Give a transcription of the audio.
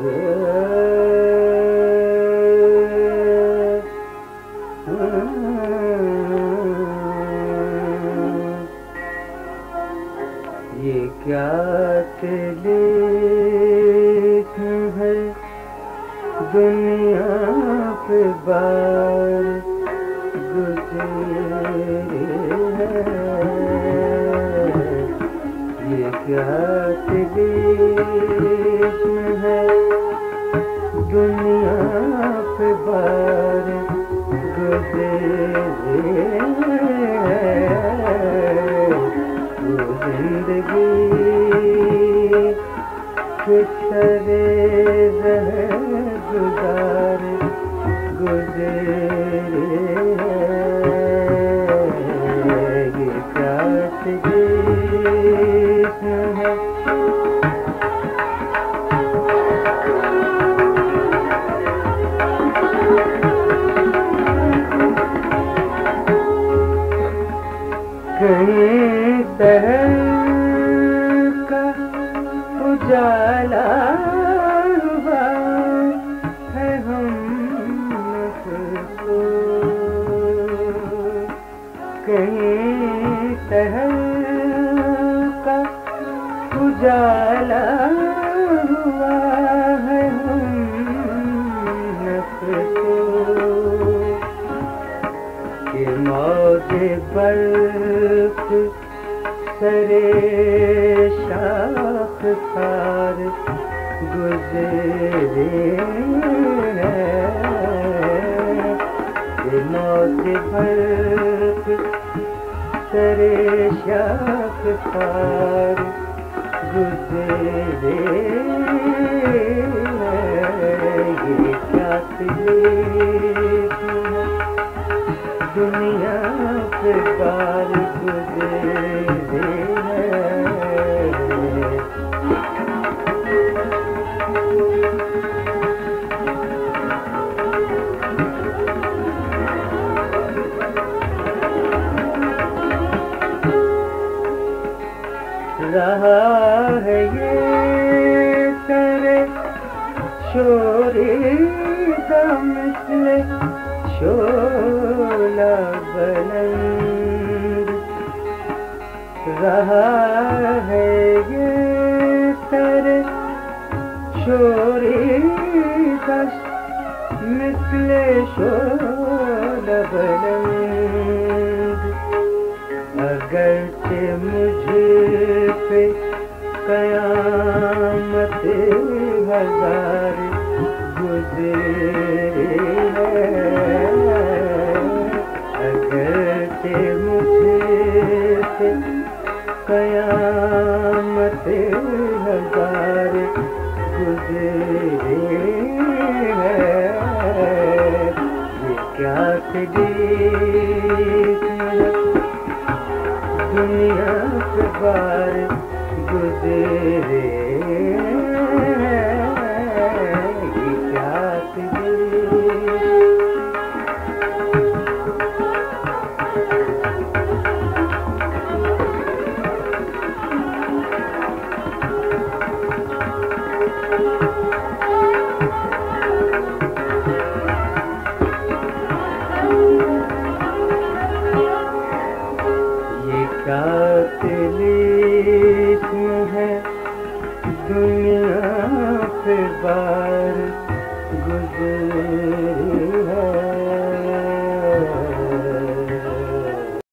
یہ کیا ہے؟ دنیا پہ بار گزری ہے یہ ہے۔ دنیا پہ بار گزری وہ زندگی کسرے رہ گزار گزرے کہیں شہر کا اجالا ہوا ہے ہم کو۔ کہیں شہر کا اجالا ہوا برف سرے شاخ سار گزرے کہ موج برف سرے شاخ سار گزرے رہا ہے یہ تیرے شوری کا مثل شولا بلند رہا ہے یہ تیرے شوری کا مثل شولا بلند قیامت ہزار گزرے اگرچہ مجھے قیامت ہزار گزرے یہ کیا تکلیف دنیا سے بار گزرے دنیا پہ بار گزرے